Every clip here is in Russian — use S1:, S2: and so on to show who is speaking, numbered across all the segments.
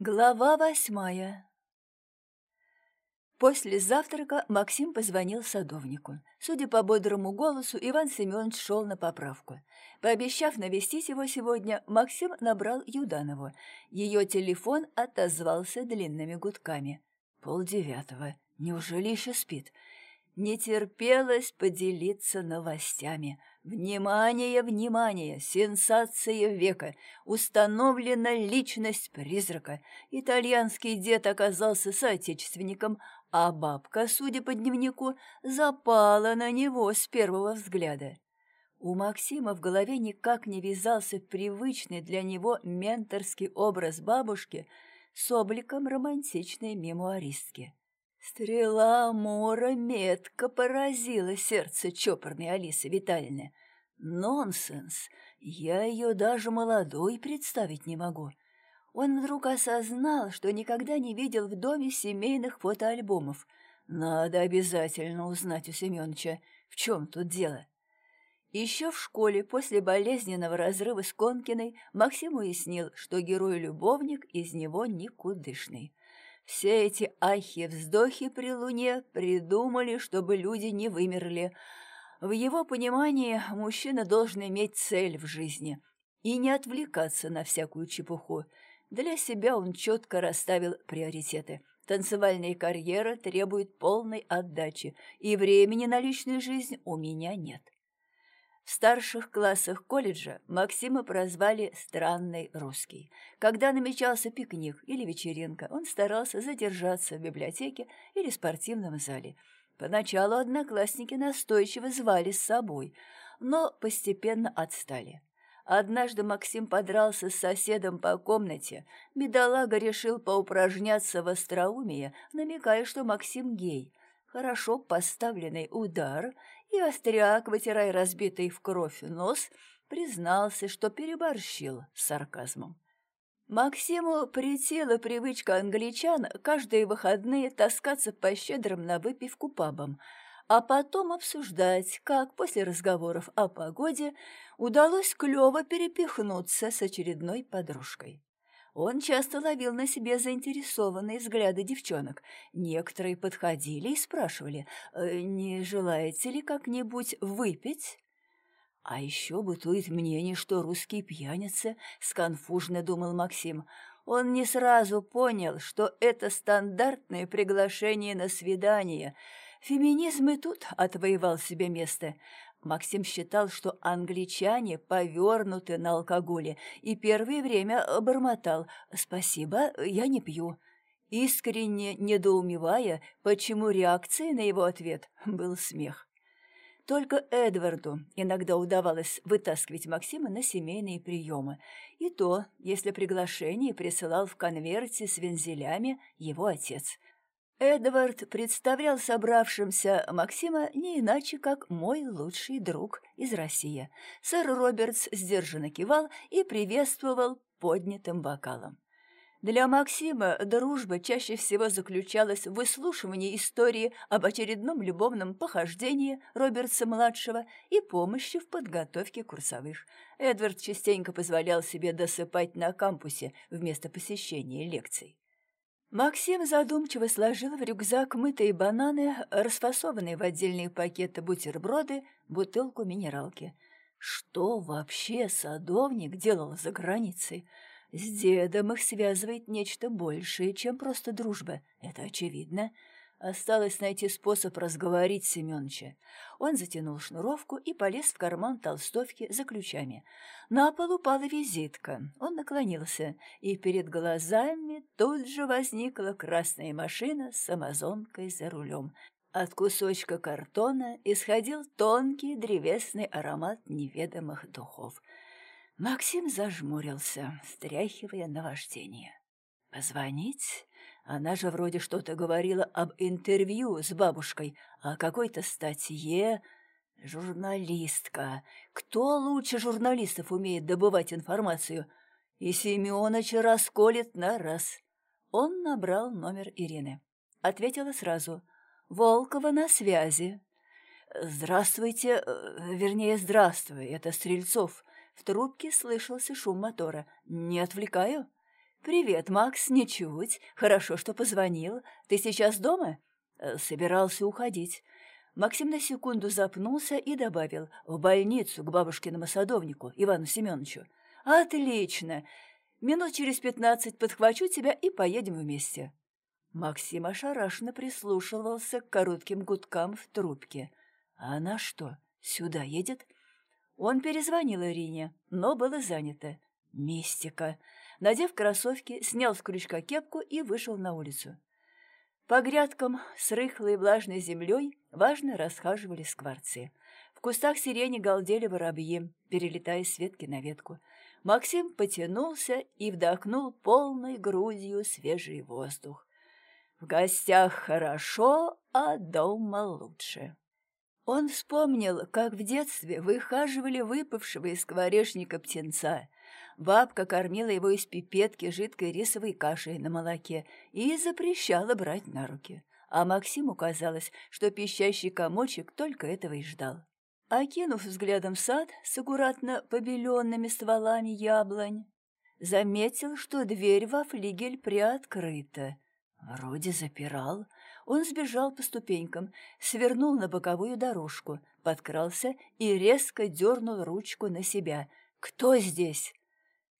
S1: Глава восьмая После завтрака Максим позвонил садовнику. Судя по бодрому голосу, Иван Семенович шел на поправку. Пообещав навестить его сегодня, Максим набрал Юданову. Ее телефон отозвался длинными гудками. Полдевятого. Неужели еще спит? Не терпелось поделиться новостями. Внимание, внимание! Сенсация века! Установлена личность призрака. Итальянский дед оказался соотечественником, а бабка, судя по дневнику, запала на него с первого взгляда. У Максима в голове никак не вязался привычный для него менторский образ бабушки с обликом романтичной мемуаристки. Стрела Мора метко поразила сердце чопорной Алисы Витальевны. Нонсенс! Я ее даже молодой представить не могу. Он вдруг осознал, что никогда не видел в доме семейных фотоальбомов. Надо обязательно узнать у Семеновича, в чем тут дело. Еще в школе после болезненного разрыва с Конкиной Максим уяснил, что герой-любовник из него никудышный. Все эти ахи-вздохи при луне придумали, чтобы люди не вымерли. В его понимании мужчина должен иметь цель в жизни и не отвлекаться на всякую чепуху. Для себя он четко расставил приоритеты. Танцевальная карьера требует полной отдачи, и времени на личную жизнь у меня нет. В старших классах колледжа Максима прозвали «странный русский». Когда намечался пикник или вечеринка, он старался задержаться в библиотеке или спортивном зале. Поначалу одноклассники настойчиво звали с собой, но постепенно отстали. Однажды Максим подрался с соседом по комнате. Бедолага решил поупражняться в остроумии, намекая, что Максим гей. Хорошо поставленный удар, и остряк, вытирая разбитый в кровь нос, признался, что переборщил с сарказмом. Максиму притела привычка англичан каждые выходные таскаться по щедрым на выпивку пабам, а потом обсуждать, как после разговоров о погоде удалось клёво перепихнуться с очередной подружкой. Он часто ловил на себе заинтересованные взгляды девчонок. Некоторые подходили и спрашивали, «Э, не желаете ли как-нибудь выпить? А еще бытует мнение, что русский пьяница, сконфужно думал Максим. Он не сразу понял, что это стандартное приглашение на свидание. Феминизм и тут отвоевал себе место. Максим считал, что англичане повернуты на алкоголе, и первое время бормотал «Спасибо, я не пью», искренне недоумевая, почему реакцией на его ответ был смех. Только Эдварду иногда удавалось вытаскивать Максима на семейные приемы, и то, если приглашение присылал в конверте с вензелями его отец – Эдвард представлял собравшимся Максима не иначе, как мой лучший друг из России. Сэр Робертс сдержанно кивал и приветствовал поднятым бокалом. Для Максима дружба чаще всего заключалась в выслушивании истории об очередном любовном похождении Робертса-младшего и помощи в подготовке курсовых. Эдвард частенько позволял себе досыпать на кампусе вместо посещения лекций. Максим задумчиво сложил в рюкзак мытые бананы, расфасованные в отдельные пакеты бутерброды, бутылку минералки. Что вообще садовник делал за границей? С дедом их связывает нечто большее, чем просто дружба, это очевидно. Осталось найти способ разговорить Семёныча. Он затянул шнуровку и полез в карман толстовки за ключами. На пол упала визитка. Он наклонился, и перед глазами тут же возникла красная машина с амазонкой за рулем. От кусочка картона исходил тонкий древесный аромат неведомых духов. Максим зажмурился, стряхивая наваждение. «Позвонить?» Она же вроде что-то говорила об интервью с бабушкой, о какой-то статье. Журналистка. Кто лучше журналистов умеет добывать информацию? И Семёныч расколет на раз. Он набрал номер Ирины. Ответила сразу. «Волкова на связи». «Здравствуйте, э, вернее, здравствуй, это Стрельцов». В трубке слышался шум мотора. «Не отвлекаю?» «Привет, Макс, ничуть. Хорошо, что позвонил. Ты сейчас дома?» «Э, «Собирался уходить». Максим на секунду запнулся и добавил «в больницу к бабушкиному садовнику Ивану Семеновичу». «Отлично! Минут через пятнадцать подхвачу тебя и поедем вместе». Максим ошарашенно прислушивался к коротким гудкам в трубке. «А она что, сюда едет?» Он перезвонил Ирине, но было занято. Мистика. Надев кроссовки, снял с крючка кепку и вышел на улицу. По грядкам с рыхлой влажной землей важно расхаживали скворцы. В кустах сирени галдели воробьи, перелетая с ветки на ветку. Максим потянулся и вдохнул полной грудью свежий воздух. В гостях хорошо, а дома лучше. Он вспомнил, как в детстве выхаживали выпавшего из скворечника птенца. Бабка кормила его из пипетки жидкой рисовой кашей на молоке и запрещала брать на руки. А Максиму казалось, что пищащий комочек только этого и ждал. Окинув взглядом сад с аккуратно побеленными стволами яблонь, заметил, что дверь во флигель приоткрыта. Вроде запирал. Он сбежал по ступенькам, свернул на боковую дорожку, подкрался и резко дернул ручку на себя. «Кто здесь?»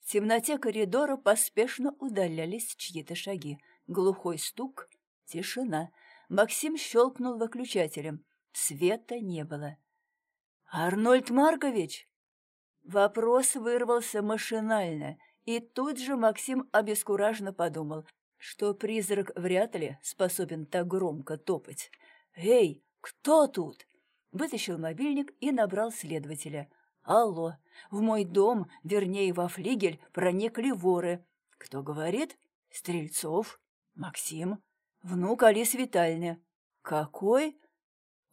S1: В темноте коридора поспешно удалялись чьи-то шаги. Глухой стук, тишина. Максим щелкнул выключателем. Света не было. «Арнольд Маркович?» Вопрос вырвался машинально, и тут же Максим обескураженно подумал что призрак вряд ли способен так громко топать. «Эй, кто тут?» Вытащил мобильник и набрал следователя. «Алло, в мой дом, вернее, во флигель, проникли воры. Кто говорит?» «Стрельцов. Максим. Внук Алис Витальевны». «Какой?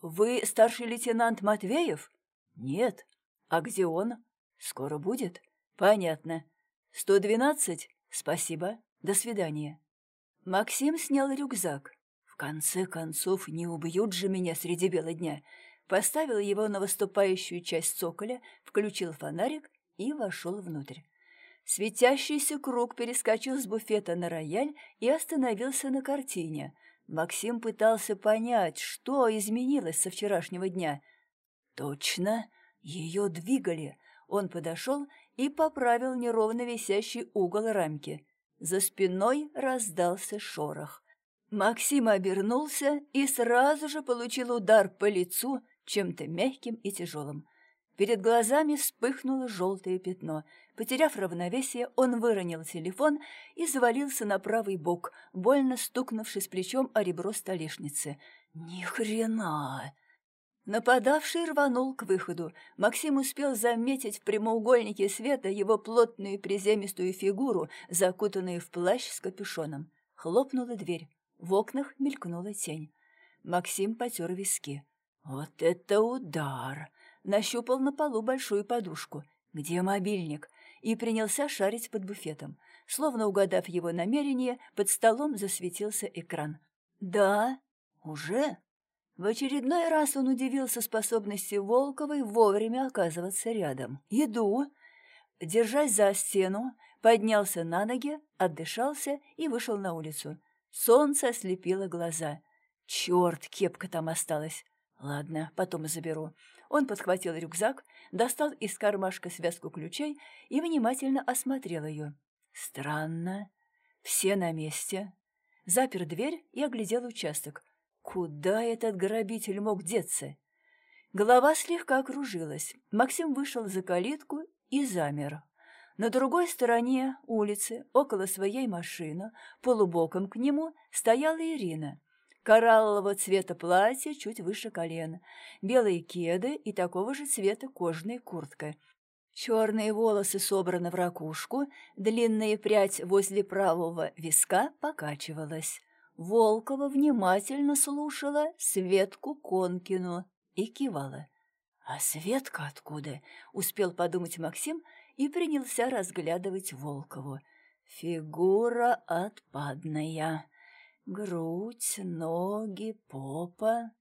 S1: Вы старший лейтенант Матвеев?» «Нет. А где он?» «Скоро будет?» «Понятно. Сто двенадцать? Спасибо. До свидания». Максим снял рюкзак. В конце концов, не убьют же меня среди бела дня. Поставил его на выступающую часть цоколя, включил фонарик и вошел внутрь. Светящийся круг перескочил с буфета на рояль и остановился на картине. Максим пытался понять, что изменилось со вчерашнего дня. Точно, ее двигали. Он подошел и поправил неровно висящий угол рамки. За спиной раздался шорох. Максим обернулся и сразу же получил удар по лицу чем-то мягким и тяжелым. Перед глазами вспыхнуло желтое пятно. Потеряв равновесие, он выронил телефон и завалился на правый бок, больно стукнувшись плечом о ребро столешницы. «Ни хрена!» Нападавший рванул к выходу. Максим успел заметить в прямоугольнике света его плотную приземистую фигуру, закутанную в плащ с капюшоном. Хлопнула дверь. В окнах мелькнула тень. Максим потер виски. «Вот это удар!» Нащупал на полу большую подушку. «Где мобильник?» И принялся шарить под буфетом. Словно угадав его намерение, под столом засветился экран. «Да, уже?» В очередной раз он удивился способности Волковой вовремя оказываться рядом. «Иду!» Держась за стену, поднялся на ноги, отдышался и вышел на улицу. Солнце ослепило глаза. «Черт, кепка там осталась!» «Ладно, потом заберу». Он подхватил рюкзак, достал из кармашка связку ключей и внимательно осмотрел ее. «Странно. Все на месте». Запер дверь и оглядел участок. Куда этот грабитель мог деться? Голова слегка окружилась. Максим вышел за калитку и замер. На другой стороне улицы, около своей машины, полубоком к нему, стояла Ирина. Кораллового цвета платье чуть выше колена, белые кеды и такого же цвета кожаная куртка. Черные волосы собраны в ракушку, длинная прядь возле правого виска покачивалась. Волкова внимательно слушала Светку Конкину и кивала. «А Светка откуда?» — успел подумать Максим и принялся разглядывать Волкову. «Фигура отпадная. Грудь, ноги, попа».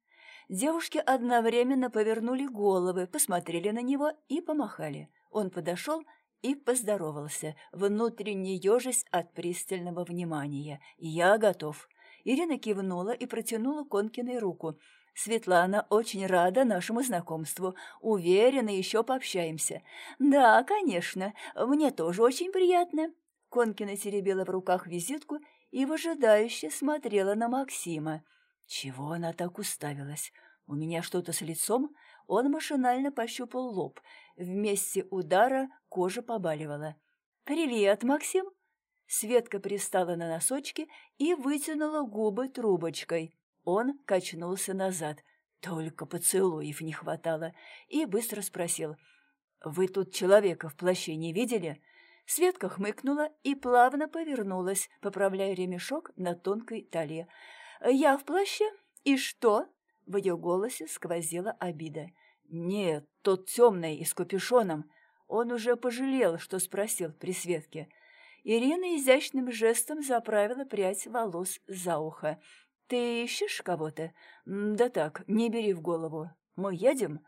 S1: Девушки одновременно повернули головы, посмотрели на него и помахали. Он подошел и поздоровался, внутренне ежась от пристального внимания. «Я готов». Ирина кивнула и протянула Конкиной руку. «Светлана очень рада нашему знакомству. Уверена, еще пообщаемся». «Да, конечно. Мне тоже очень приятно». Конкина теребила в руках визитку и выжидающе смотрела на Максима. Чего она так уставилась? У меня что-то с лицом? Он машинально пощупал лоб. В месте удара кожа побаливала. «Привет, Максим!» Светка пристала на носочки и вытянула губы трубочкой. Он качнулся назад. Только поцелуев не хватало. И быстро спросил. «Вы тут человека в плаще не видели?» Светка хмыкнула и плавно повернулась, поправляя ремешок на тонкой талии. «Я в плаще? И что?» В ее голосе сквозила обида. «Нет, тот темный и с капюшоном. Он уже пожалел, что спросил при Светке». Ирина изящным жестом заправила прядь волос за ухо. «Ты ищешь кого-то?» «Да так, не бери в голову. Мы едем?»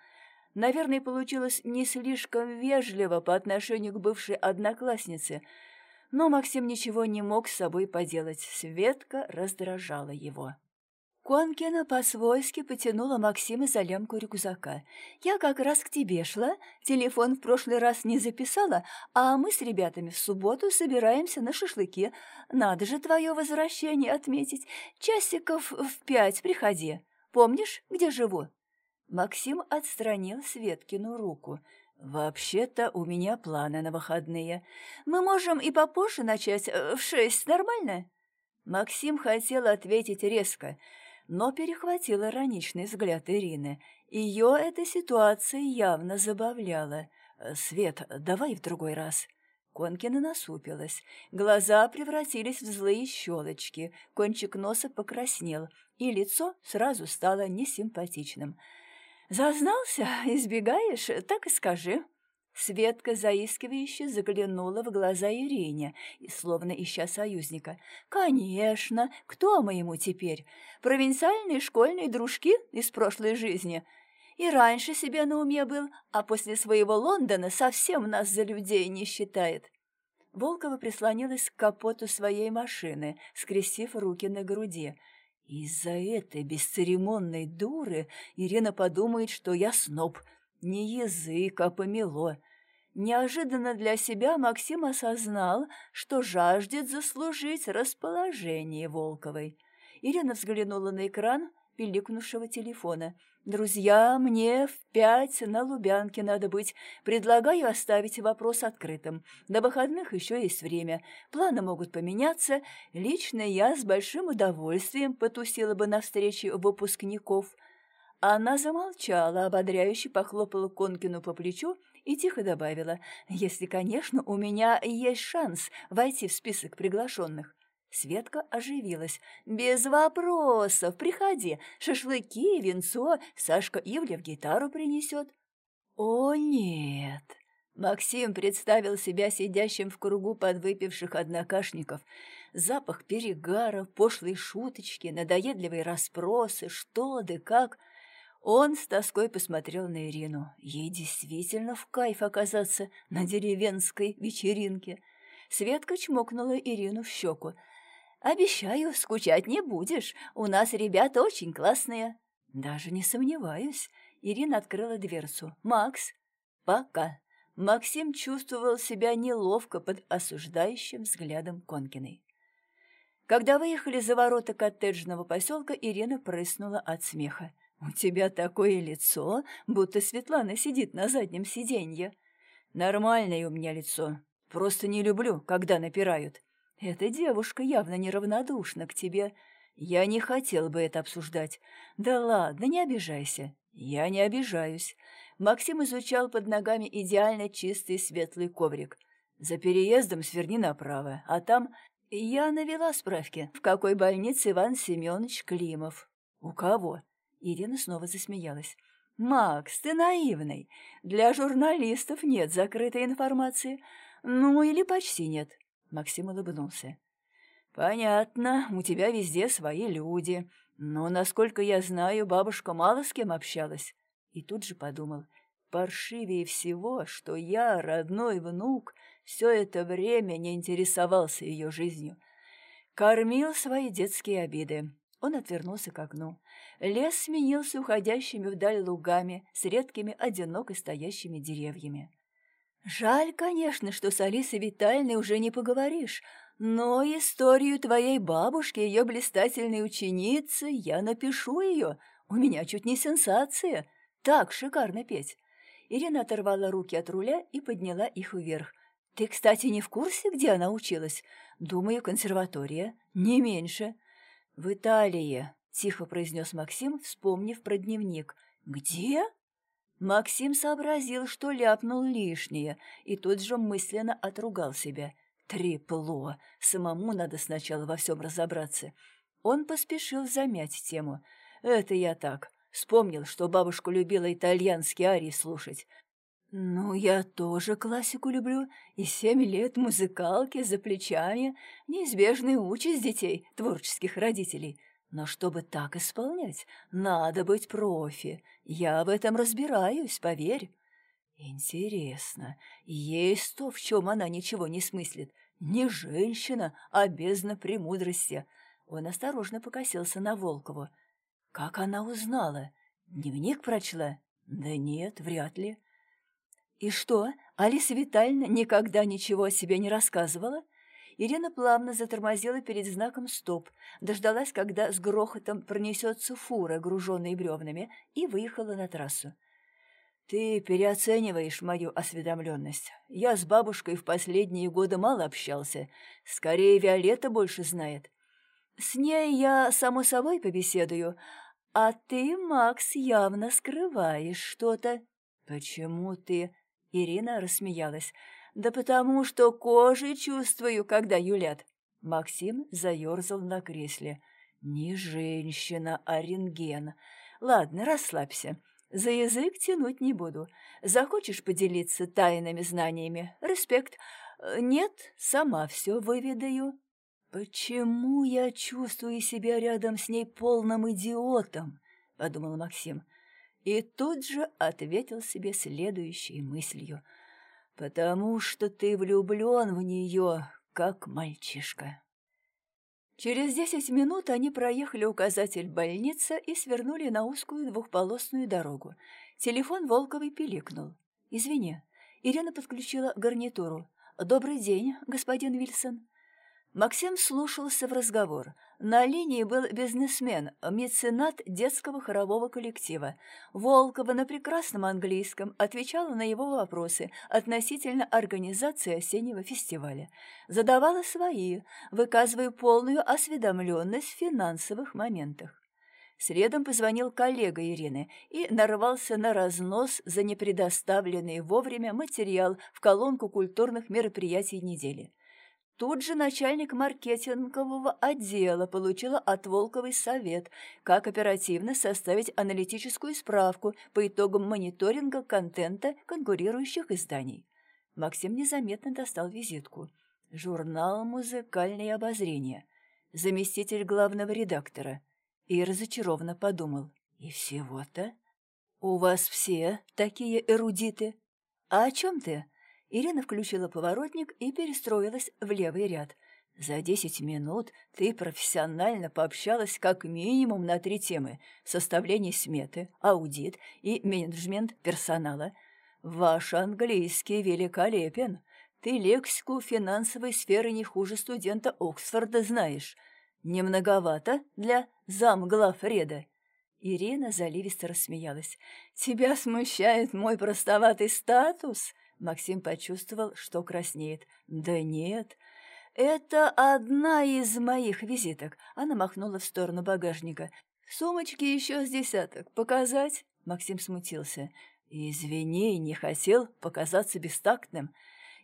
S1: Наверное, получилось не слишком вежливо по отношению к бывшей однокласснице, но Максим ничего не мог с собой поделать. Светка раздражала его. Конкина по-свойски потянула Максима за лямку рюкзака. «Я как раз к тебе шла, телефон в прошлый раз не записала, а мы с ребятами в субботу собираемся на шашлыки. Надо же твое возвращение отметить. Часиков в пять приходи. Помнишь, где живу?» Максим отстранил Светкину руку. «Вообще-то у меня планы на выходные. Мы можем и попозже начать, э, в шесть, нормально?» Максим хотел ответить резко – но перехватил ироничный взгляд Ирины. Ее эта ситуация явно забавляла. «Свет, давай в другой раз». Конкина насупилась. Глаза превратились в злые щелочки, кончик носа покраснел, и лицо сразу стало несимпатичным. «Зазнался? Избегаешь? Так и скажи». Светка заискивающе заглянула в глаза Ирине, словно ища союзника. «Конечно! Кто мы ему теперь? Провинциальные школьные дружки из прошлой жизни? И раньше себе на уме был, а после своего Лондона совсем нас за людей не считает». Волкова прислонилась к капоту своей машины, скрестив руки на груди. «Из-за этой бесцеремонной дуры Ирина подумает, что я сноб», не язык, а помело. Неожиданно для себя Максим осознал, что жаждет заслужить расположение Волковой. Ирина взглянула на экран пиликнувшего телефона. «Друзья, мне в пять на Лубянке надо быть. Предлагаю оставить вопрос открытым. До выходных еще есть время. Планы могут поменяться. Лично я с большим удовольствием потусила бы на встрече выпускников». Она замолчала, ободряюще похлопала Конкину по плечу и тихо добавила, «Если, конечно, у меня есть шанс войти в список приглашенных». Светка оживилась. «Без вопросов, приходи. Шашлыки, венцо, Сашка Ивлев гитару принесет». «О, нет!» Максим представил себя сидящим в кругу подвыпивших однокашников. Запах перегара, пошлые шуточки, надоедливые расспросы, что да как — он с тоской посмотрел на Ирину. Ей действительно в кайф оказаться на деревенской вечеринке. Светка чмокнула Ирину в щеку. «Обещаю, скучать не будешь. У нас ребята очень классные». «Даже не сомневаюсь». Ирина открыла дверцу. «Макс, пока». Максим чувствовал себя неловко под осуждающим взглядом Конкиной. Когда выехали за ворота коттеджного поселка, Ирина прыснула от смеха. «У тебя такое лицо, будто Светлана сидит на заднем сиденье». «Нормальное у меня лицо. Просто не люблю, когда напирают. Эта девушка явно неравнодушна к тебе. Я не хотел бы это обсуждать. Да ладно, не обижайся. Я не обижаюсь». Максим изучал под ногами идеально чистый светлый коврик. «За переездом сверни направо, а там...» Я навела справки, в какой больнице Иван Семенович Климов. «У кого?» Ирина снова засмеялась. «Макс, ты наивный. Для журналистов нет закрытой информации. Ну, или почти нет». Максим улыбнулся. «Понятно, у тебя везде свои люди. Но, насколько я знаю, бабушка мало с кем общалась». И тут же подумал, паршивее всего, что я, родной внук, все это время не интересовался ее жизнью. Кормил свои детские обиды. Он отвернулся к окну. Лес сменился уходящими вдаль лугами с редкими одиноко стоящими деревьями. «Жаль, конечно, что с Алисой Витальной уже не поговоришь, но историю твоей бабушки, ее блистательной ученицы, я напишу ее. У меня чуть не сенсация. Так шикарно петь». Ирина оторвала руки от руля и подняла их вверх. «Ты, кстати, не в курсе, где она училась? Думаю, консерватория. Не меньше». «В Италии», — тихо произнес Максим, вспомнив про дневник. «Где?» Максим сообразил, что ляпнул лишнее, и тут же мысленно отругал себя. «Трепло! Самому надо сначала во всем разобраться». Он поспешил замять тему. «Это я так. Вспомнил, что бабушка любила итальянские арии слушать. «Ну, я тоже классику люблю, и семь лет музыкалки за плечами — неизбежная участь детей, творческих родителей. Но чтобы так исполнять, надо быть профи. Я в этом разбираюсь, поверь». «Интересно, есть то, в чем она ничего не смыслит. Не женщина, а бездна премудрости». Он осторожно покосился на Волкову. «Как она узнала? Дневник прочла?» «Да нет, вряд ли». «И что, Алиса Витальевна никогда ничего о себе не рассказывала?» Ирина плавно затормозила перед знаком «Стоп», дождалась, когда с грохотом пронесется фура, груженная бревнами, и выехала на трассу. «Ты переоцениваешь мою осведомленность. Я с бабушкой в последние годы мало общался. Скорее, Виолетта больше знает. С ней я, само собой, побеседую, а ты, Макс, явно скрываешь что-то». «Почему ты...» Ирина рассмеялась. «Да потому что кожей чувствую, когда юлят». Максим заерзал на кресле. «Не женщина, а рентген. Ладно, расслабься. За язык тянуть не буду. Захочешь поделиться тайными знаниями? Респект. Нет, сама все выведаю». «Почему я чувствую себя рядом с ней полным идиотом?» — подумал Максим и тут же ответил себе следующей мыслью. «Потому что ты влюблен в нее, как мальчишка». Через десять минут они проехали указатель больница и свернули на узкую двухполосную дорогу. Телефон Волковой пиликнул. «Извини». Ирина подключила гарнитуру. «Добрый день, господин Вильсон». Максим слушался в разговор. На линии был бизнесмен, меценат детского хорового коллектива. Волкова на прекрасном английском отвечала на его вопросы относительно организации осеннего фестиваля. Задавала свои, выказывая полную осведомленность в финансовых моментах. Средом позвонил коллега Ирины и нарвался на разнос за непредоставленный вовремя материал в колонку культурных мероприятий недели. Тут же начальник маркетингового отдела получила от Волковой совет, как оперативно составить аналитическую справку по итогам мониторинга контента конкурирующих изданий. Максим незаметно достал визитку. Журнал «Музыкальное обозрение». Заместитель главного редактора. И разочарованно подумал. И всего-то? У вас все такие эрудиты? А о чем ты? Ирина включила поворотник и перестроилась в левый ряд. «За десять минут ты профессионально пообщалась как минимум на три темы – составление сметы, аудит и менеджмент персонала. Ваш английский великолепен. Ты лексику финансовой сферы не хуже студента Оксфорда знаешь. Не многовато для замглав реда?» Ирина заливисто рассмеялась. «Тебя смущает мой простоватый статус?» Максим почувствовал, что краснеет. «Да нет, это одна из моих визиток». Она махнула в сторону багажника. «Сумочки еще с десяток. Показать?» Максим смутился. «Извини, не хотел показаться бестактным.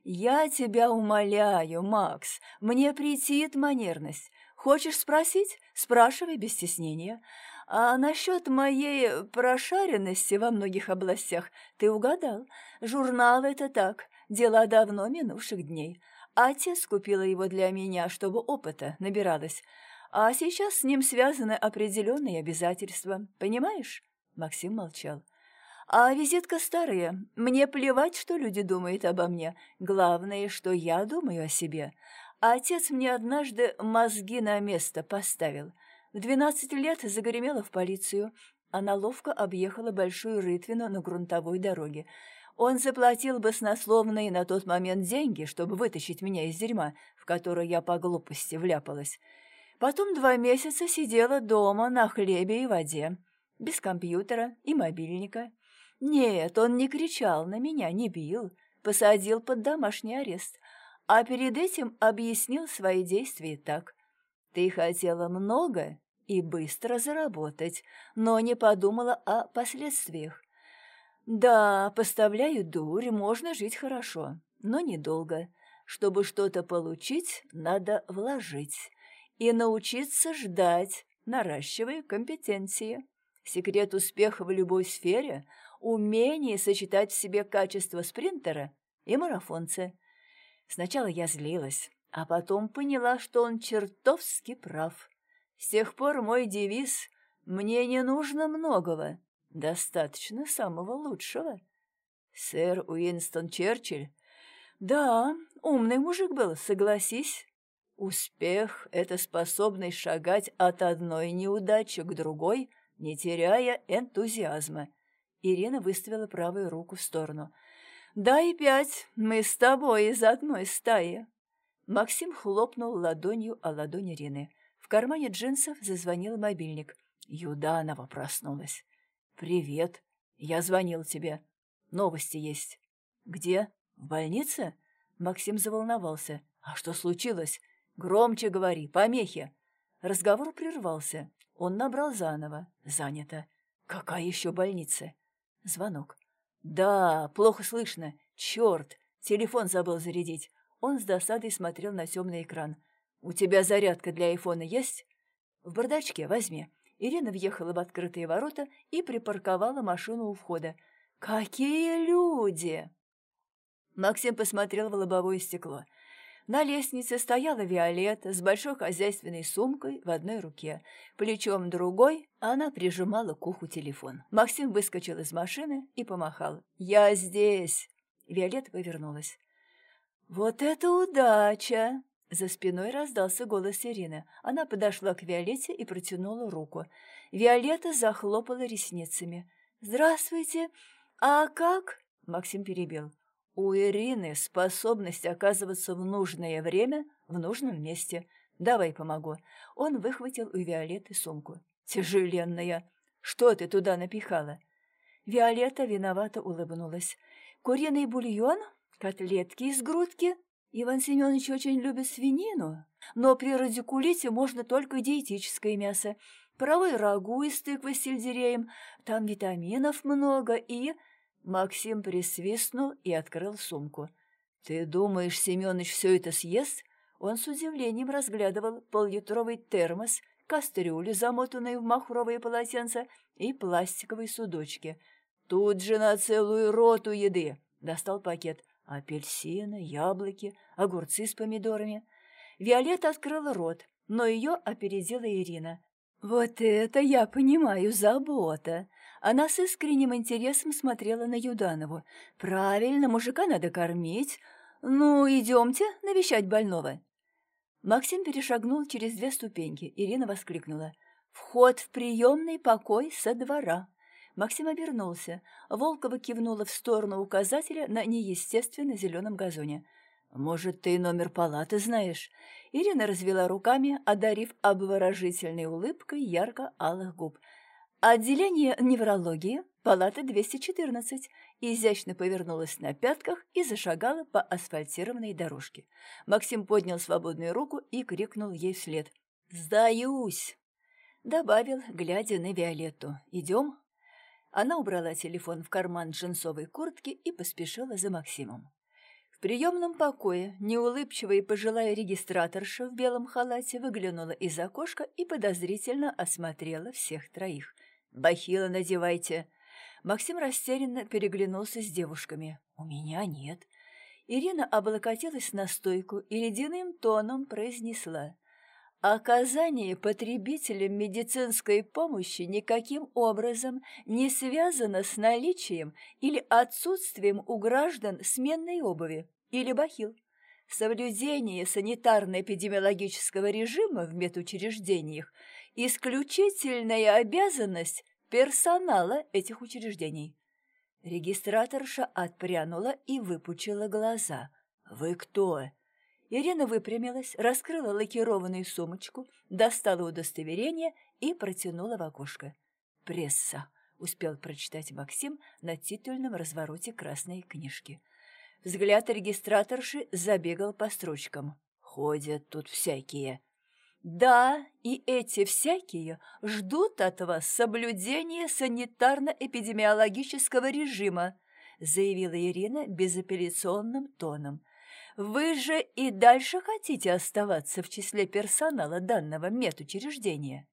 S1: Я тебя умоляю, Макс, мне претит манерность. Хочешь спросить? Спрашивай без стеснения. А насчет моей прошаренности во многих областях ты угадал. Журнал — это так, дела давно минувших дней. Отец купила его для меня, чтобы опыта набиралось. А сейчас с ним связаны определенные обязательства. Понимаешь?» Максим молчал. А визитка старая. Мне плевать, что люди думают обо мне. Главное, что я думаю о себе. Отец мне однажды мозги на место поставил. В двенадцать лет загремела в полицию. Она ловко объехала большую рытвину на грунтовой дороге. Он заплатил баснословные на тот момент деньги, чтобы вытащить меня из дерьма, в которое я по глупости вляпалась. Потом два месяца сидела дома на хлебе и воде, без компьютера и мобильника. Нет, он не кричал на меня, не бил, посадил под домашний арест, а перед этим объяснил свои действия так. «Ты хотела много и быстро заработать, но не подумала о последствиях. Да, поставляю дурь, можно жить хорошо, но недолго. Чтобы что-то получить, надо вложить и научиться ждать, наращивая компетенции. Секрет успеха в любой сфере – умение сочетать в себе качество спринтера и марафонца. Сначала я злилась, а потом поняла, что он чертовски прав. С тех пор мой девиз «Мне не нужно многого, достаточно самого лучшего». Сэр Уинстон Черчилль? Да, умный мужик был, согласись. Успех — это способность шагать от одной неудачи к другой, не теряя энтузиазма. Ирина выставила правую руку в сторону. «Дай пять, мы с тобой из одной стаи». Максим хлопнул ладонью о ладонь Ирины. В кармане джинсов зазвонил мобильник. Юданова проснулась. «Привет. Я звонил тебе. Новости есть». «Где? В больнице?» Максим заволновался. «А что случилось? Громче говори, помехи». Разговор прервался. Он набрал заново. Занято. «Какая еще больница?» Звонок. «Да, плохо слышно. Черт! Телефон забыл зарядить». Он с досадой смотрел на темный экран. «У тебя зарядка для айфона есть?» «В бардачке возьми». Ирина въехала в открытые ворота и припарковала машину у входа. «Какие люди!» Максим посмотрел в лобовое стекло. На лестнице стояла Виолетта с большой хозяйственной сумкой в одной руке. Плечом другой она прижимала к уху телефон. Максим выскочил из машины и помахал. «Я здесь!» Виолетта повернулась. «Вот это удача!» За спиной раздался голос Ирины. Она подошла к Виолетте и протянула руку. Виолетта захлопала ресницами. «Здравствуйте! А как?» Максим перебил. У Ирины способность оказываться в нужное время в нужном месте. Давай помогу. Он выхватил у Виолетты сумку. Тяжеленная. Что ты туда напихала? Виолетта виновато улыбнулась. Куриный бульон? Котлетки из грудки? Иван Семенович очень любит свинину, но при радикулите можно только диетическое мясо. Паровой рагу из тыквы с сельдереем, там витаминов много и... Максим присвистнул и открыл сумку. «Ты думаешь, Семёныч все это съест?» Он с удивлением разглядывал поллитровый термос, кастрюлю, замотанную в махровые полотенца, и пластиковые судочки. «Тут же на целую роту еды!» Достал пакет. Апельсины, яблоки, огурцы с помидорами. Виолетта открыла рот, но ее опередила Ирина. «Вот это я понимаю, забота!» Она с искренним интересом смотрела на Юданову. «Правильно, мужика надо кормить. Ну, идемте навещать больного». Максим перешагнул через две ступеньки. Ирина воскликнула. «Вход в приемный покой со двора». Максим обернулся. Волкова кивнула в сторону указателя на неестественно зеленом газоне. «Может, ты номер палаты знаешь?» Ирина развела руками, одарив обворожительной улыбкой ярко-алых губ. Отделение неврологии, палата 214, изящно повернулась на пятках и зашагала по асфальтированной дорожке. Максим поднял свободную руку и крикнул ей вслед. «Сдаюсь!» Добавил, глядя на Виолетту. «Идем?» Она убрала телефон в карман джинсовой куртки и поспешила за Максимом. В приемном покое неулыбчивая пожилая регистраторша в белом халате выглянула из окошка и подозрительно осмотрела всех троих. «Бахила надевайте». Максим растерянно переглянулся с девушками. «У меня нет». Ирина облокотилась на стойку и ледяным тоном произнесла. Оказание потребителям медицинской помощи никаким образом не связано с наличием или отсутствием у граждан сменной обуви или бахил. Соблюдение санитарно-эпидемиологического режима в медучреждениях – исключительная обязанность персонала этих учреждений. Регистраторша отпрянула и выпучила глаза. «Вы кто?» Ирина выпрямилась, раскрыла лакированную сумочку, достала удостоверение и протянула в окошко. «Пресса», — успел прочитать Максим на титульном развороте красной книжки. Взгляд регистраторши забегал по строчкам. «Ходят тут всякие». «Да, и эти всякие ждут от вас соблюдения санитарно-эпидемиологического режима», заявила Ирина безапелляционным тоном. Вы же и дальше хотите оставаться в числе персонала данного медучреждения?»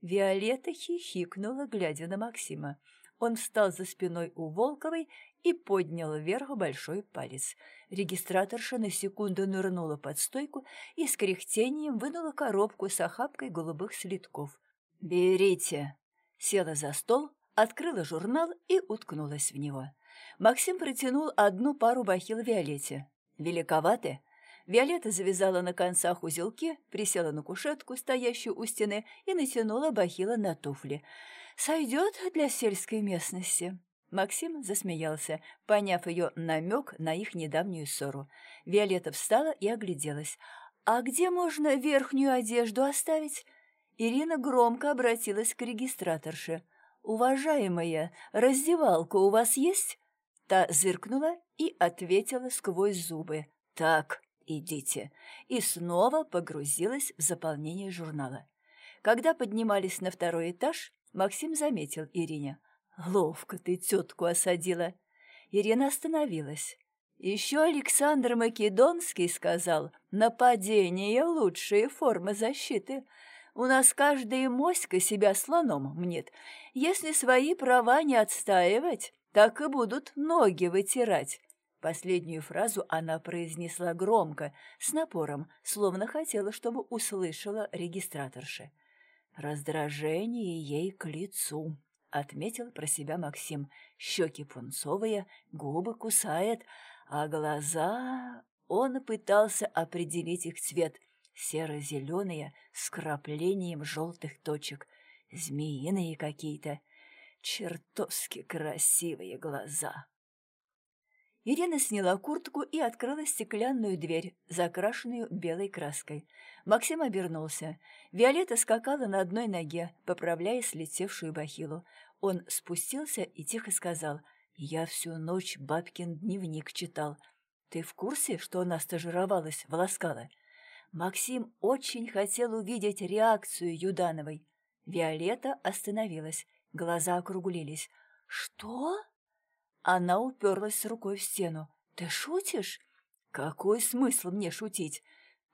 S1: Виолетта хихикнула, глядя на Максима. Он встал за спиной у Волковой и поднял вверх большой палец. Регистраторша на секунду нырнула под стойку и с кряхтением вынула коробку с охапкой голубых слитков. «Берите!» Села за стол, открыла журнал и уткнулась в него. Максим протянул одну пару бахил Виолетте. Великоваты? Виолетта завязала на концах узелки, присела на кушетку, стоящую у стены, и натянула бахила на туфли. «Сойдет для сельской местности». Максим засмеялся, поняв ее намек на их недавнюю ссору. Виолетта встала и огляделась. «А где можно верхнюю одежду оставить?» Ирина громко обратилась к регистраторше. «Уважаемая, раздевалка у вас есть?» Та зыркнула и ответила сквозь зубы. «Так, идите». И снова погрузилась в заполнение журнала. Когда поднимались на второй этаж, Максим заметил Ирине. «Ловко ты тетку осадила». Ирина остановилась. Еще Александр Македонский сказал, «Нападение — лучшая форма защиты. У нас каждая моська себя слоном мнет. Если свои права не отстаивать, так и будут ноги вытирать. Последнюю фразу она произнесла громко, с напором, словно хотела, чтобы услышала регистраторша. «Раздражение ей к лицу», — отметил про себя Максим. «Щеки пунцовые, губы кусает, а глаза...» Он пытался определить их цвет. Серо-зеленые, с краплением желтых точек. Змеиные какие-то чертовски красивые глаза. Ирина сняла куртку и открыла стеклянную дверь, закрашенную белой краской. Максим обернулся. Виолетта скакала на одной ноге, поправляя слетевшую бахилу. Он спустился и тихо сказал, «Я всю ночь бабкин дневник читал. Ты в курсе, что она стажировалась в Ласкало?» Максим очень хотел увидеть реакцию Юдановой. Виолетта остановилась. Глаза округлились. «Что?» Она уперлась рукой в стену. «Ты шутишь?» «Какой смысл мне шутить?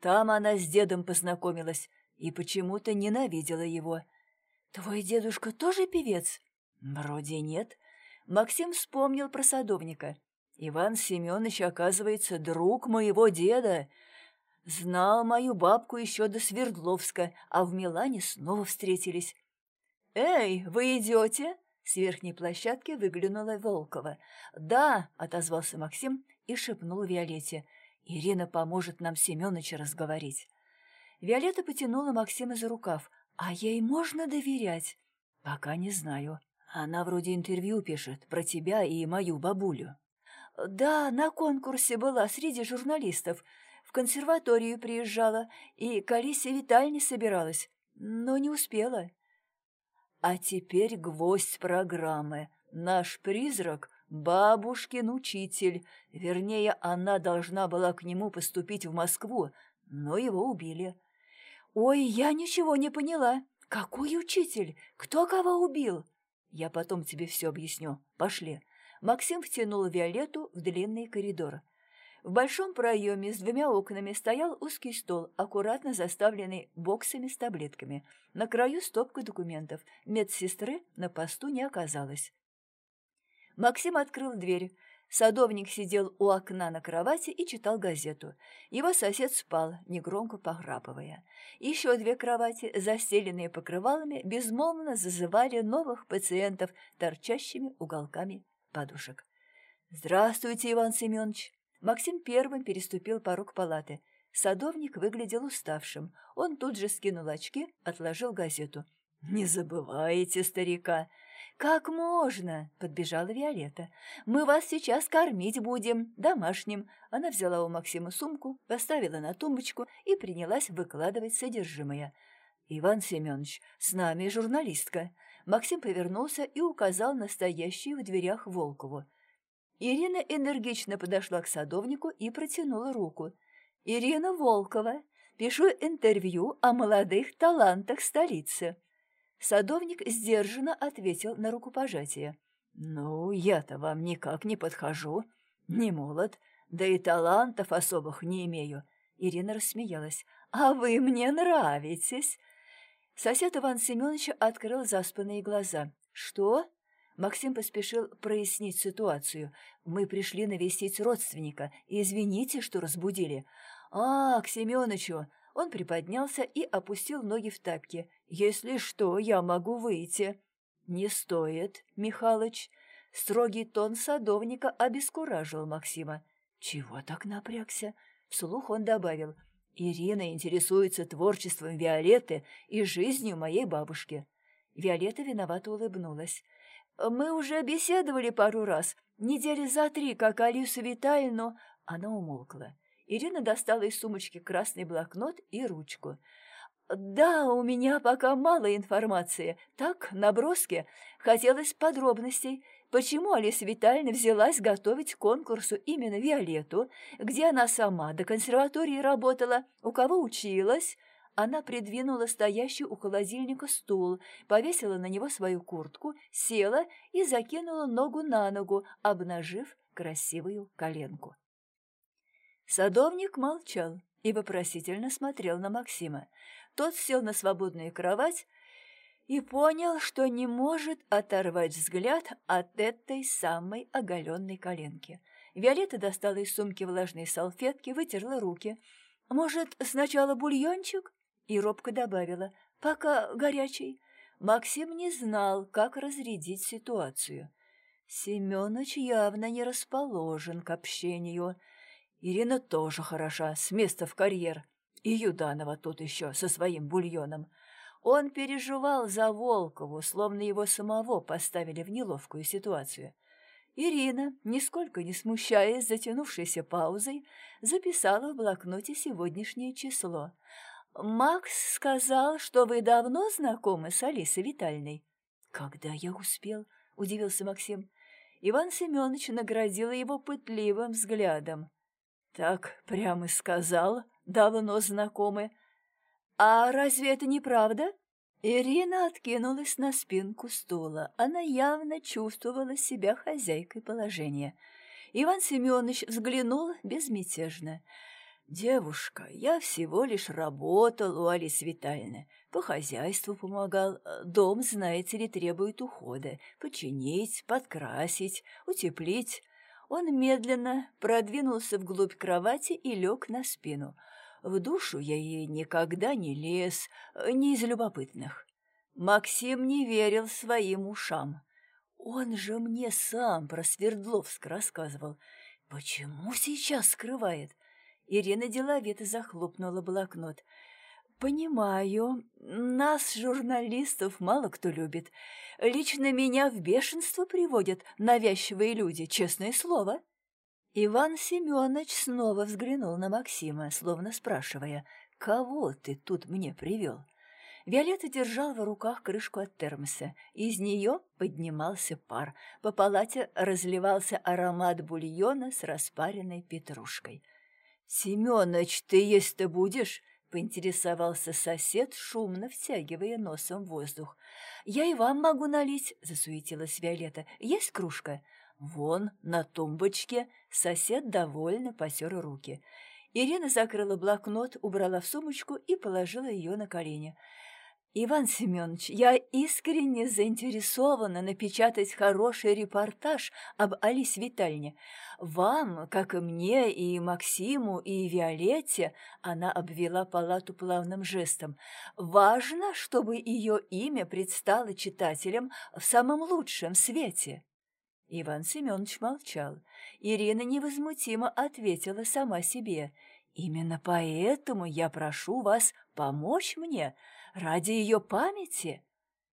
S1: Там она с дедом познакомилась и почему-то ненавидела его». «Твой дедушка тоже певец?» «Вроде нет». Максим вспомнил про садовника. «Иван Семенович, оказывается, друг моего деда. Знал мою бабку еще до Свердловска, а в Милане снова встретились. «Эй, вы идете?» С верхней площадки выглянула Волкова. «Да», — отозвался Максим и шепнул Виолетте. «Ирина поможет нам Семёныча разговорить». Виолетта потянула Максима за рукав. «А ей можно доверять?» «Пока не знаю. Она вроде интервью пишет про тебя и мою бабулю». «Да, на конкурсе была среди журналистов. В консерваторию приезжала и к Алисе Витальне собиралась, но не успела». А теперь гвоздь программы. Наш призрак — бабушкин учитель. Вернее, она должна была к нему поступить в Москву, но его убили. «Ой, я ничего не поняла. Какой учитель? Кто кого убил?» «Я потом тебе все объясню. Пошли». Максим втянул Виолетту в длинный коридор. В большом проеме с двумя окнами стоял узкий стол, аккуратно заставленный боксами с таблетками. На краю стопка документов. Медсестры на посту не оказалось. Максим открыл дверь. Садовник сидел у окна на кровати и читал газету. Его сосед спал, негромко похрапывая. Еще две кровати, застеленные покрывалами, безмолвно зазывали новых пациентов торчащими уголками подушек. «Здравствуйте, Иван Семенович!» Максим первым переступил порог палаты. Садовник выглядел уставшим. Он тут же скинул очки, отложил газету. «Не забывайте старика!» «Как можно?» — подбежала Виолетта. «Мы вас сейчас кормить будем, домашним». Она взяла у Максима сумку, поставила на тумбочку и принялась выкладывать содержимое. «Иван Семенович, с нами журналистка». Максим повернулся и указал на стоящую в дверях Волкову. Ирина энергично подошла к садовнику и протянула руку. «Ирина Волкова. Пишу интервью о молодых талантах столицы». Садовник сдержанно ответил на рукопожатие. «Ну, я-то вам никак не подхожу. Не молод, да и талантов особых не имею». Ирина рассмеялась. «А вы мне нравитесь!» Сосед Иван Семенович открыл заспанные глаза. «Что?» Максим поспешил прояснить ситуацию. «Мы пришли навестить родственника. Извините, что разбудили». «А, к Семеновичу!» Он приподнялся и опустил ноги в тапки. «Если что, я могу выйти». «Не стоит, Михалыч». Строгий тон садовника обескуражил Максима. «Чего так напрягся?» Вслух он добавил. «Ирина интересуется творчеством Виолетты и жизнью моей бабушки». Виолетта виновато улыбнулась. Мы уже беседовали пару раз, недели за три, как Алису Витальевну...» Она умолкла. Ирина достала из сумочки красный блокнот и ручку. «Да, у меня пока мало информации. Так, наброски. Хотелось подробностей. Почему Алиса Витальевна взялась готовить к конкурсу именно Виолетту, где она сама до консерватории работала, у кого училась?» Она придвинула стоящий у холодильника стул, повесила на него свою куртку, села и закинула ногу на ногу, обнажив красивую коленку. Садовник молчал и вопросительно смотрел на Максима. Тот сел на свободную кровать и понял, что не может оторвать взгляд от этой самой оголенной коленки. Виолетта достала из сумки влажные салфетки, вытерла руки. «Может, сначала бульончик?» И робко добавила «пока горячий». Максим не знал, как разрядить ситуацию. Семёныч явно не расположен к общению. Ирина тоже хороша, с места в карьер. И Юданова тут еще со своим бульоном. Он переживал за Волкову, словно его самого поставили в неловкую ситуацию. Ирина, нисколько не смущаясь затянувшейся паузой, записала в блокноте сегодняшнее число — «Макс сказал, что вы давно знакомы с Алисой Витальной». «Когда я успел?» — удивился Максим. Иван Семенович наградил его пытливым взглядом. «Так прямо сказал, давно знакомы. А разве это не правда?» Ирина откинулась на спинку стула. Она явно чувствовала себя хозяйкой положения. Иван Семенович взглянул безмятежно. «Девушка, я всего лишь работал у Алисы Витальевны, по хозяйству помогал. Дом, знаете ли, требует ухода. Починить, подкрасить, утеплить». Он медленно продвинулся вглубь кровати и лег на спину. В душу я ей никогда не лез, не из любопытных. Максим не верил своим ушам. Он же мне сам про Свердловск рассказывал. Почему сейчас скрывает? Ирина деловито захлопнула блокнот. «Понимаю, нас, журналистов, мало кто любит. Лично меня в бешенство приводят навязчивые люди, честное слово». Иван Семенович снова взглянул на Максима, словно спрашивая, «Кого ты тут мне привел?» Виолетта держал в руках крышку от термоса. Из нее поднимался пар. По палате разливался аромат бульона с распаренной петрушкой. «Семёныч, ты есть-то будешь?» — поинтересовался сосед, шумно втягивая носом воздух. «Я и вам могу налить», — засуетилась Виолетта. «Есть кружка?» «Вон, на тумбочке». Сосед довольно потер руки. Ирина закрыла блокнот, убрала в сумочку и положила ее на колени. Иван Семенович, я искренне заинтересована напечатать хороший репортаж об Алисе Витальне. Вам, как и мне, и Максиму, и Виолетте, она обвела палату плавным жестом, важно, чтобы ее имя предстало читателям в самом лучшем свете. Иван Семенович молчал. Ирина невозмутимо ответила сама себе. «Именно поэтому я прошу вас помочь мне, Ради ее памяти?»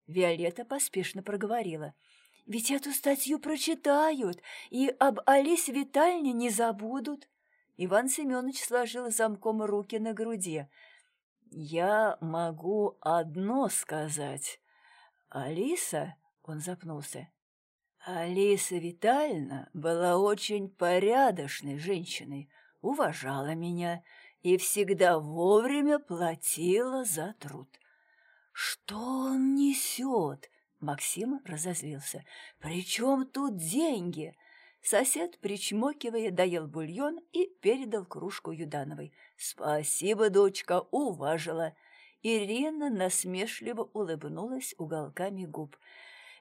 S1: Виолетта поспешно проговорила. «Ведь эту статью прочитают и об Алисе Витальне не забудут». Иван Семенович сложил замком руки на груди. «Я могу одно сказать. Алиса...» — он запнулся. «Алиса Витальевна была очень порядочной женщиной, уважала меня и всегда вовремя платила за труд. «Что он несет?» Максим разозлился. «При чем тут деньги?» Сосед, причмокивая, доел бульон и передал кружку Юдановой. «Спасибо, дочка, уважила!» Ирина насмешливо улыбнулась уголками губ.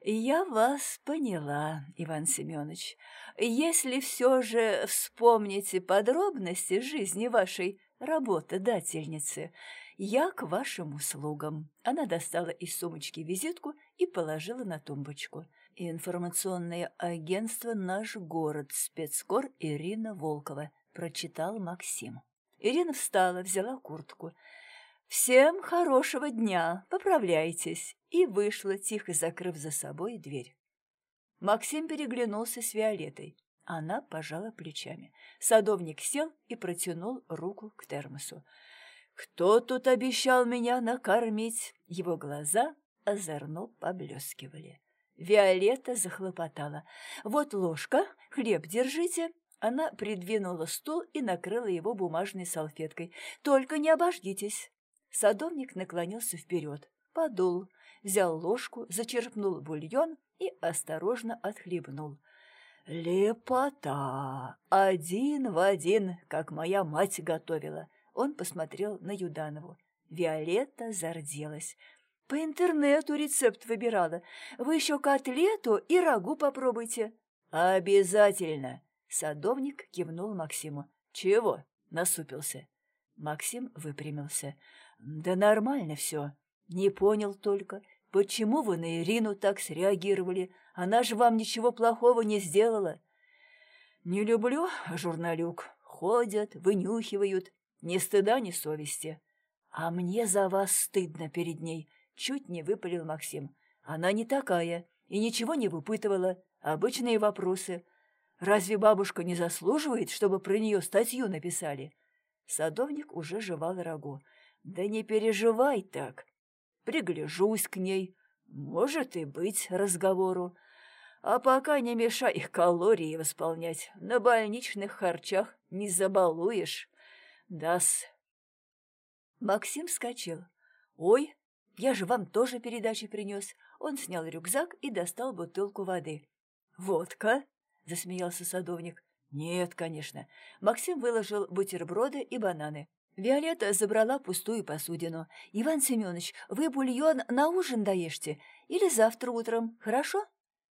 S1: «Я вас поняла, Иван Семенович. Если все же вспомните подробности жизни вашей работодательницы, «Я к вашим услугам». Она достала из сумочки визитку и положила на тумбочку. «Информационное агентство «Наш город», спецкор Ирина Волкова», прочитал Максим. Ирина встала, взяла куртку. «Всем хорошего дня, поправляйтесь!» и вышла, тихо закрыв за собой дверь. Максим переглянулся с Виолетой. Она пожала плечами. Садовник сел и протянул руку к термосу. «Кто тут обещал меня накормить?» Его глаза озорно поблескивали. Виолетта захлопотала. «Вот ложка, хлеб держите». Она придвинула стул и накрыла его бумажной салфеткой. «Только не обождитесь». Садовник наклонился вперед, подул, взял ложку, зачерпнул бульон и осторожно отхлебнул. «Лепота! Один в один, как моя мать готовила!» Он посмотрел на Юданову. Виолетта зарделась. «По интернету рецепт выбирала. Вы еще котлету и рагу попробуйте». «Обязательно!» Садовник кивнул Максиму. «Чего?» — насупился. Максим выпрямился. «Да нормально все. Не понял только, почему вы на Ирину так среагировали? Она же вам ничего плохого не сделала». «Не люблю журналюк. Ходят, вынюхивают, ни стыда, ни совести. А мне за вас стыдно перед ней, чуть не выпалил Максим. Она не такая и ничего не выпытывала, обычные вопросы. Разве бабушка не заслуживает, чтобы про нее статью написали? Садовник уже жевал рагу. Да не переживай так. Пригляжусь к ней. Может и быть разговору. А пока не мешай их калории восполнять. На больничных харчах не забалуешь. Дас. Максим вскочил. «Ой, я же вам тоже передачи принес». Он снял рюкзак и достал бутылку воды. «Водка?» — засмеялся садовник. «Нет, конечно». Максим выложил бутерброды и бананы. Виолетта забрала пустую посудину. «Иван Семенович, вы бульон на ужин доешьте? Или завтра утром, хорошо?»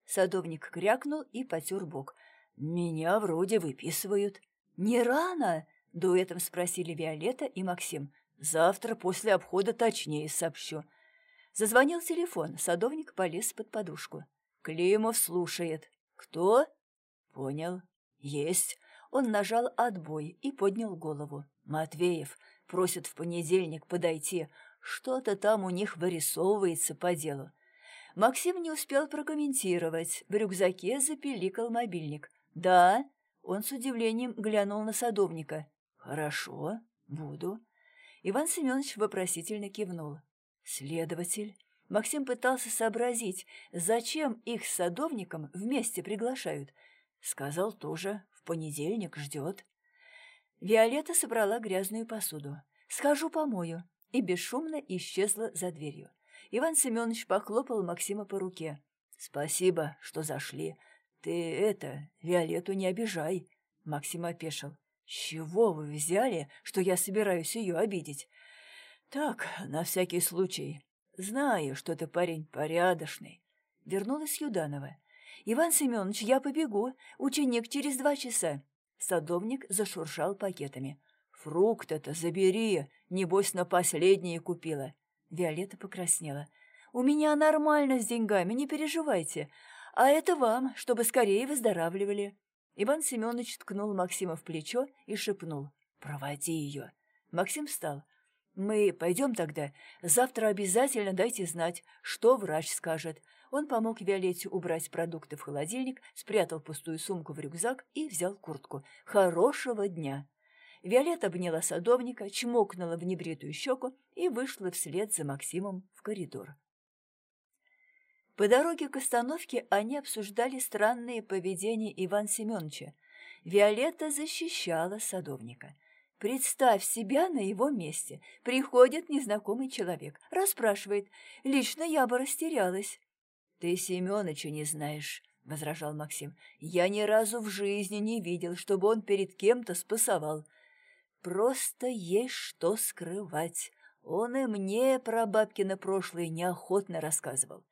S1: Садовник крякнул и потер бок. «Меня вроде выписывают». «Не рано!» — дуэтом спросили Виолетта и Максим. «Завтра после обхода точнее сообщу». Зазвонил телефон, садовник полез под подушку. Климов слушает. «Кто?» «Понял. Есть». Он нажал отбой и поднял голову. «Матвеев просит в понедельник подойти. Что-то там у них вырисовывается по делу». Максим не успел прокомментировать. В рюкзаке запеликал мобильник. «Да?» Он с удивлением глянул на садовника. «Хорошо, буду». Иван Семенович вопросительно кивнул. «Следователь». Максим пытался сообразить, зачем их с садовником вместе приглашают. Сказал тоже, в понедельник ждет. Виолетта собрала грязную посуду. «Схожу помою», и бесшумно исчезла за дверью. Иван Семенович похлопал Максима по руке. «Спасибо, что зашли. Ты это, Виолетту не обижай». Максим опешил чего вы взяли, что я собираюсь ее обидеть?» «Так, на всякий случай. Знаю, что ты парень порядочный. Вернулась Юданова. Иван Семенович, я побегу. Ученик через два часа. Садовник зашуршал пакетами. «Фрукты-то забери, небось, на последние купила». Виолетта покраснела. «У меня нормально с деньгами, не переживайте. А это вам, чтобы скорее выздоравливали». Иван Семенович ткнул Максима в плечо и шепнул. «Проводи ее». Максим встал. «Мы пойдем тогда. Завтра обязательно дайте знать, что врач скажет». Он помог Виолетте убрать продукты в холодильник, спрятал пустую сумку в рюкзак и взял куртку. «Хорошего дня!» Виолетта обняла садовника, чмокнула в небритую щеку и вышла вслед за Максимом в коридор. По дороге к остановке они обсуждали странное поведение Ивана Семеновича. Виолетта защищала садовника. Представь себя на его месте. Приходит незнакомый человек, расспрашивает. Лично я бы растерялась. «Ты Семёныча не знаешь», — возражал Максим. «Я ни разу в жизни не видел, чтобы он перед кем-то спасовал. Просто есть что скрывать. Он и мне про бабкино прошлое неохотно рассказывал.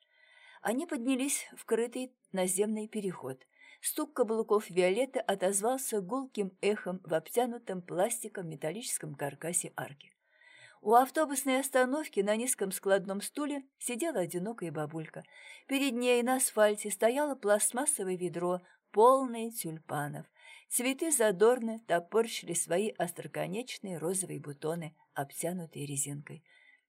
S1: Они поднялись в крытый наземный переход. Стук каблуков Виолетты отозвался гулким эхом в обтянутом пластиком металлическом каркасе арки. У автобусной остановки на низком складном стуле сидела одинокая бабулька. Перед ней на асфальте стояло пластмассовое ведро, полное тюльпанов. Цветы задорно топорщили свои остроконечные розовые бутоны, обтянутые резинкой.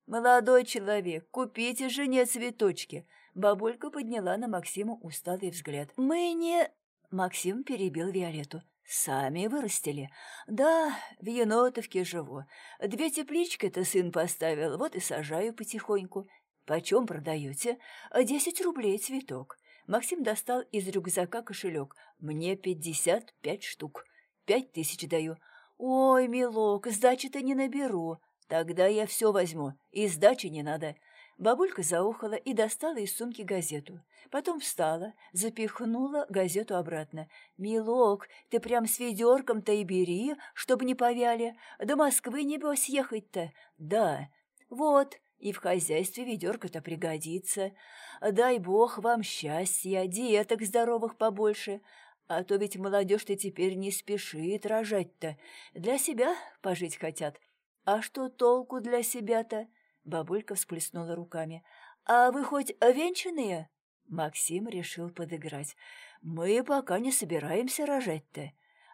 S1: «Молодой человек, купите жене цветочки!» Бабулька подняла на Максима усталый взгляд. «Мы не...» Максим перебил Виолетту. «Сами вырастили. Да, в Енотовке живу. Две теплички-то сын поставил, вот и сажаю потихоньку. Почем продаете? Десять рублей цветок. Максим достал из рюкзака кошелек. «Мне пятьдесят пять штук. Пять тысяч даю». «Ой, милок, сдачи-то не наберу. Тогда я все возьму, и сдачи не надо». Бабулька заухала и достала из сумки газету. Потом встала, запихнула газету обратно. «Милок, ты прям с ведерком-то и бери, чтобы не повяли. До Москвы, небось, ехать-то?» «Да». «Вот, и в хозяйстве ведерко-то пригодится. Дай бог вам счастья, диеток здоровых побольше. А то ведь молодежь-то теперь не спешит рожать-то. Для себя пожить хотят. А что толку для себя-то?» Бабулька всплеснула руками. «А вы хоть венчанные?» Максим решил подыграть. «Мы пока не собираемся рожать-то.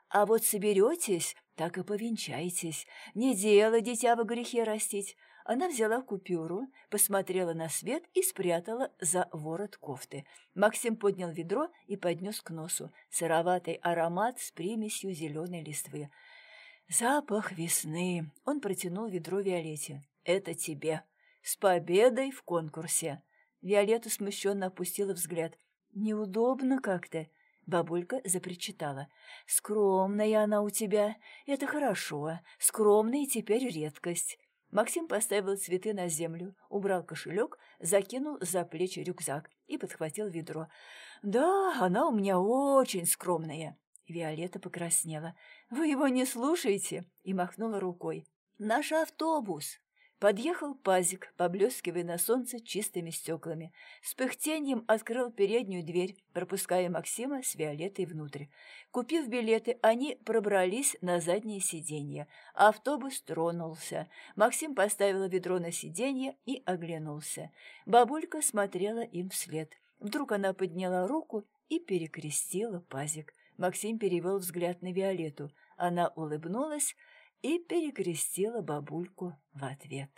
S1: А вот соберетесь, так и повенчайтесь. Не дело дитя во грехе растить. Она взяла купюру, посмотрела на свет и спрятала за ворот кофты. Максим поднял ведро и поднес к носу. Сыроватый аромат с примесью зеленой листвы. «Запах весны!» Он протянул ведро Виолетте. «Это тебе! С победой в конкурсе!» Виолетта смущенно опустила взгляд. «Неудобно как-то!» Бабулька запричитала. «Скромная она у тебя. Это хорошо. Скромная теперь редкость. Максим поставил цветы на землю, убрал кошелек, закинул за плечи рюкзак и подхватил ведро. «Да, она у меня очень скромная». Виолетта покраснела. «Вы его не слушаете?» и махнула рукой. «Наш автобус!» Подъехал пазик, поблескивая на солнце чистыми стеклами. С пыхтением открыл переднюю дверь, пропуская Максима с Виолеттой внутрь. Купив билеты, они пробрались на заднее сиденье. Автобус тронулся. Максим поставил ведро на сиденье и оглянулся. Бабулька смотрела им вслед. Вдруг она подняла руку и перекрестила пазик. Максим перевел взгляд на Виолетту. Она улыбнулась, и перекрестила бабульку в ответ.